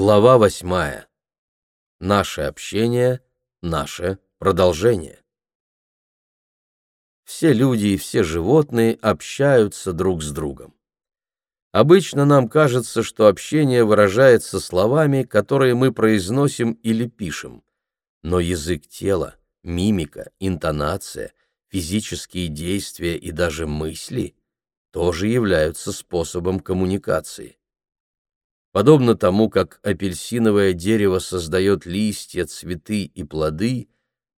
Глава восьмая. Наше общение — наше продолжение. Все люди и все животные общаются друг с другом. Обычно нам кажется, что общение выражается словами, которые мы произносим или пишем. Но язык тела, мимика, интонация, физические действия и даже мысли тоже являются способом коммуникации. Подобно тому, как апельсиновое дерево создает листья, цветы и плоды,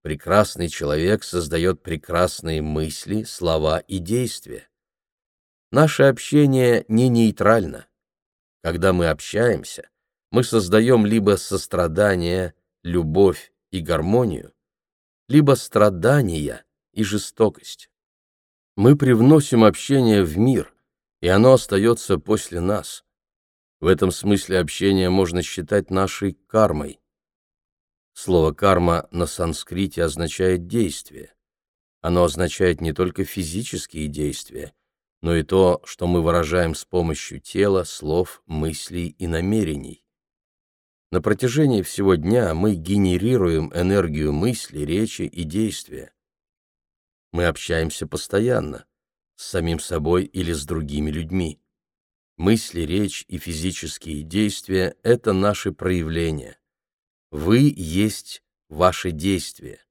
прекрасный человек создает прекрасные мысли, слова и действия. Наше общение не нейтрально. Когда мы общаемся, мы создаем либо сострадание, любовь и гармонию, либо страдания и жестокость. Мы привносим общение в мир, и оно остается после нас. В этом смысле общение можно считать нашей кармой. Слово «карма» на санскрите означает «действие». Оно означает не только физические действия, но и то, что мы выражаем с помощью тела, слов, мыслей и намерений. На протяжении всего дня мы генерируем энергию мысли, речи и действия. Мы общаемся постоянно, с самим собой или с другими людьми. Мысли, речь и физические действия — это наши проявления. Вы есть ваши действия.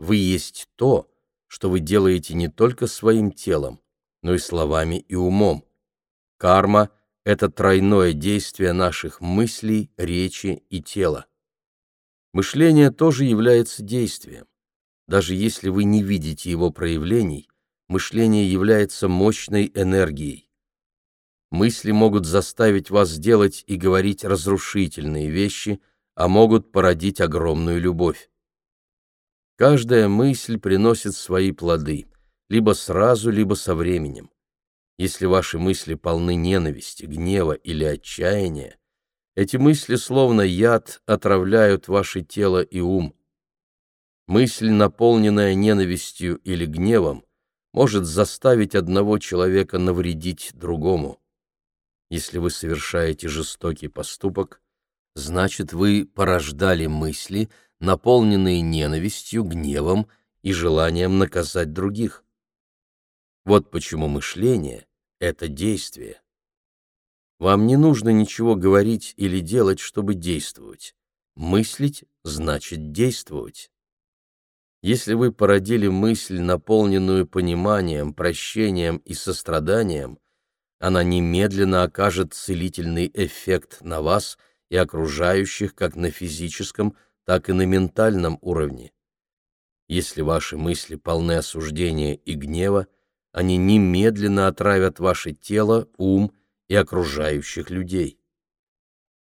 Вы есть то, что вы делаете не только своим телом, но и словами и умом. Карма — это тройное действие наших мыслей, речи и тела. Мышление тоже является действием. Даже если вы не видите его проявлений, мышление является мощной энергией. Мысли могут заставить вас делать и говорить разрушительные вещи, а могут породить огромную любовь. Каждая мысль приносит свои плоды либо сразу, либо со временем. Если ваши мысли полны ненависти, гнева или отчаяния, эти мысли, словно яд, отравляют ваше тело и ум. Мысль, наполненная ненавистью или гневом, может заставить одного человека навредить другому. Если вы совершаете жестокий поступок, значит, вы порождали мысли, наполненные ненавистью, гневом и желанием наказать других. Вот почему мышление — это действие. Вам не нужно ничего говорить или делать, чтобы действовать. Мыслить значит действовать. Если вы породили мысль, наполненную пониманием, прощением и состраданием, она немедленно окажет целительный эффект на вас и окружающих как на физическом, так и на ментальном уровне. Если ваши мысли полны осуждения и гнева, они немедленно отравят ваше тело, ум и окружающих людей.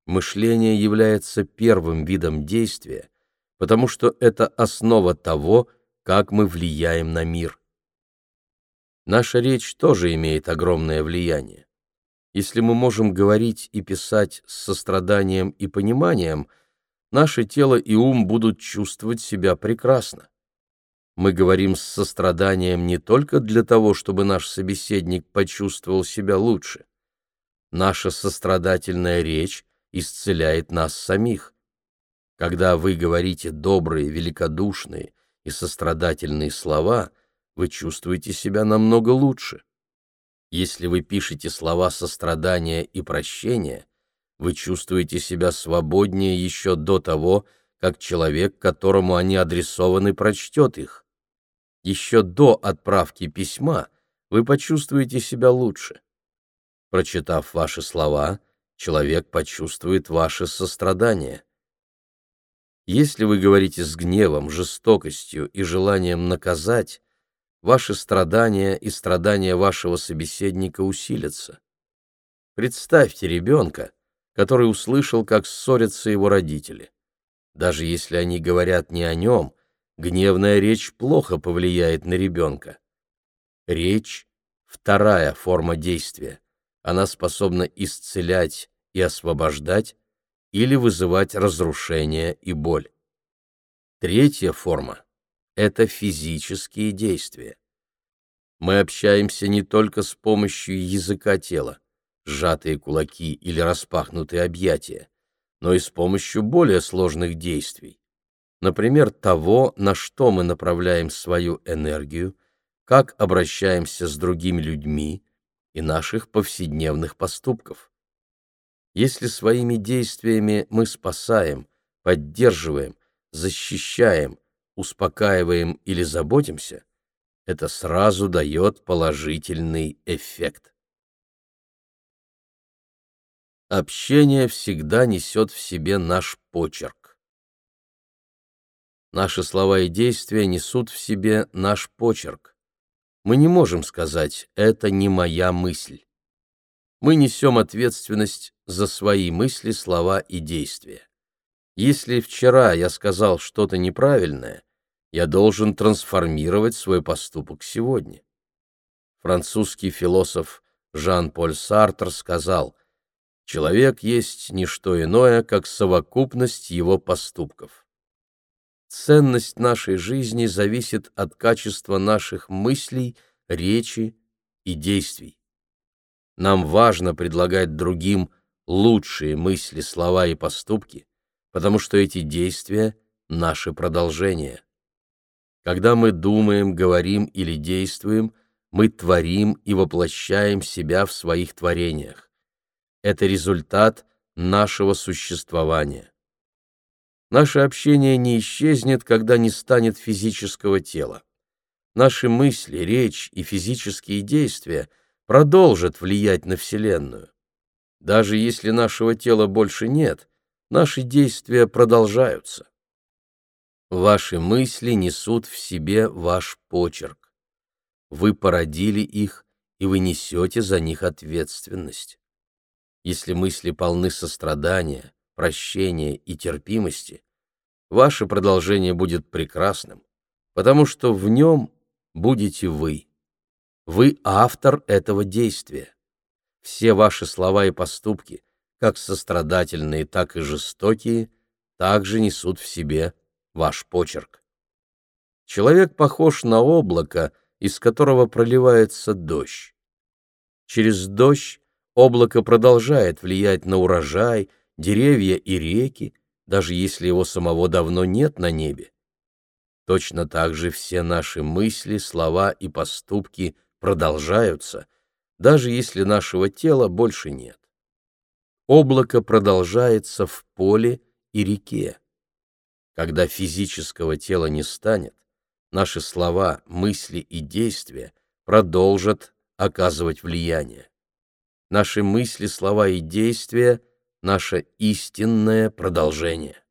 Мышление является первым видом действия, потому что это основа того, как мы влияем на мир. Наша речь тоже имеет огромное влияние. Если мы можем говорить и писать с состраданием и пониманием, наше тело и ум будут чувствовать себя прекрасно. Мы говорим с состраданием не только для того, чтобы наш собеседник почувствовал себя лучше. Наша сострадательная речь исцеляет нас самих. Когда вы говорите добрые, великодушные и сострадательные слова, вы чувствуете себя намного лучше. Если вы пишете слова сострадания и прощения, вы чувствуете себя свободнее еще до того, как человек, которому они адресованы, прочтет их еще до отправки письма вы почувствуете себя лучше. Прочитав ваши слова, человек почувствует ваше сострадание. Если вы говорите с гневом, жестокостью и желанием наказать, ваши страдания и страдания вашего собеседника усилятся. Представьте ребенка, который услышал, как ссорятся его родители. Даже если они говорят не о нем, гневная речь плохо повлияет на ребенка. Речь — вторая форма действия. Она способна исцелять и освобождать или вызывать разрушение и боль. Третья форма — это физические действия. Мы общаемся не только с помощью языка тела, сжатые кулаки или распахнутые объятия, но и с помощью более сложных действий, например, того, на что мы направляем свою энергию, как обращаемся с другими людьми и наших повседневных поступков. Если своими действиями мы спасаем, поддерживаем, защищаем, успокаиваем или заботимся, это сразу дает положительный эффект. Общение всегда несет в себе наш почерк. Наши слова и действия несут в себе наш почерк. Мы не можем сказать «это не моя мысль». Мы несем ответственность за свои мысли, слова и действия. Если вчера я сказал что-то неправильное, я должен трансформировать свой поступок сегодня. Французский философ Жан-Поль Сартр сказал, «Человек есть не что иное, как совокупность его поступков». Ценность нашей жизни зависит от качества наших мыслей, речи и действий. Нам важно предлагать другим лучшие мысли, слова и поступки, потому что эти действия — наше продолжение. Когда мы думаем, говорим или действуем, мы творим и воплощаем себя в своих творениях. Это результат нашего существования. Наше общение не исчезнет, когда не станет физического тела. Наши мысли, речь и физические действия продолжат влиять на Вселенную. Даже если нашего тела больше нет, наши действия продолжаются. Ваши мысли несут в себе ваш почерк. Вы породили их, и вы несете за них ответственность. Если мысли полны сострадания, прощения и терпимости, ваше продолжение будет прекрасным, потому что в нем будете вы. Вы автор этого действия. Все ваши слова и поступки, как сострадательные, так и жестокие, также несут в себе ваш почерк. Человек похож на облако, из которого проливается дождь. Через дождь облако продолжает влиять на урожай, деревья и реки, даже если его самого давно нет на небе. Точно так же все наши мысли, слова и поступки продолжаются, даже если нашего тела больше нет облако продолжается в поле и реке. Когда физического тела не станет, наши слова, мысли и действия продолжат оказывать влияние. Наши мысли, слова и действия — наше истинное продолжение.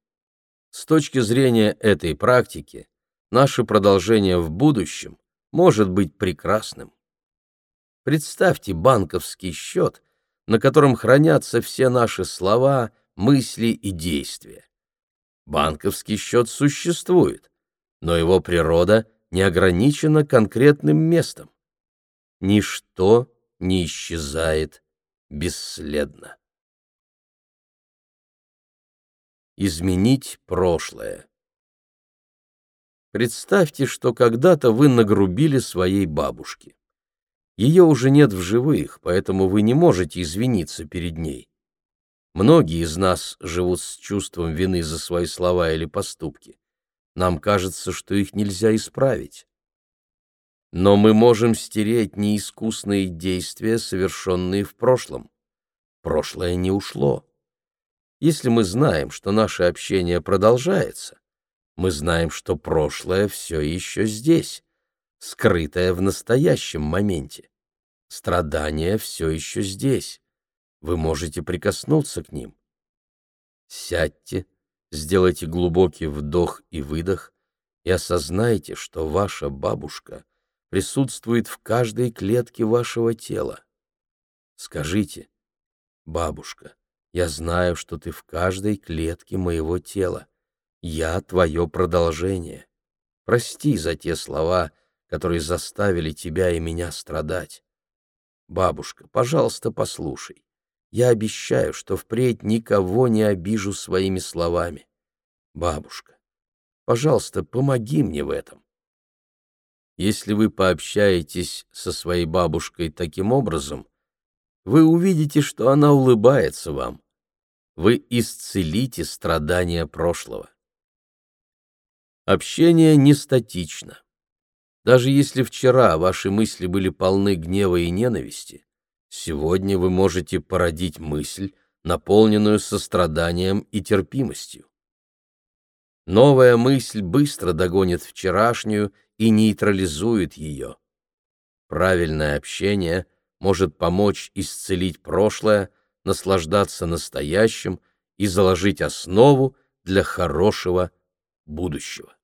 С точки зрения этой практики, наше продолжение в будущем может быть прекрасным. Представьте банковский счет, на котором хранятся все наши слова, мысли и действия. Банковский счет существует, но его природа не ограничена конкретным местом. Ничто не исчезает бесследно. Изменить прошлое. Представьте, что когда-то вы нагрубили своей бабушке. Ее уже нет в живых, поэтому вы не можете извиниться перед ней. Многие из нас живут с чувством вины за свои слова или поступки. Нам кажется, что их нельзя исправить. Но мы можем стереть неискусные действия, совершенные в прошлом. Прошлое не ушло. Если мы знаем, что наше общение продолжается, мы знаем, что прошлое все еще здесь скрытое в настоящем моменте. Страдания все еще здесь. Вы можете прикоснуться к ним. Сядьте, сделайте глубокий вдох и выдох и осознайте, что ваша бабушка присутствует в каждой клетке вашего тела. Скажите, бабушка, я знаю, что ты в каждой клетке моего тела. Я твое продолжение. Прости за те слова, которые заставили тебя и меня страдать. Бабушка, пожалуйста, послушай. Я обещаю, что впредь никого не обижу своими словами. Бабушка, пожалуйста, помоги мне в этом. Если вы пообщаетесь со своей бабушкой таким образом, вы увидите, что она улыбается вам. вы исцелите страдания прошлого. Общение не статично. Даже если вчера ваши мысли были полны гнева и ненависти, сегодня вы можете породить мысль, наполненную состраданием и терпимостью. Новая мысль быстро догонит вчерашнюю и нейтрализует ее. Правильное общение может помочь исцелить прошлое, наслаждаться настоящим и заложить основу для хорошего будущего.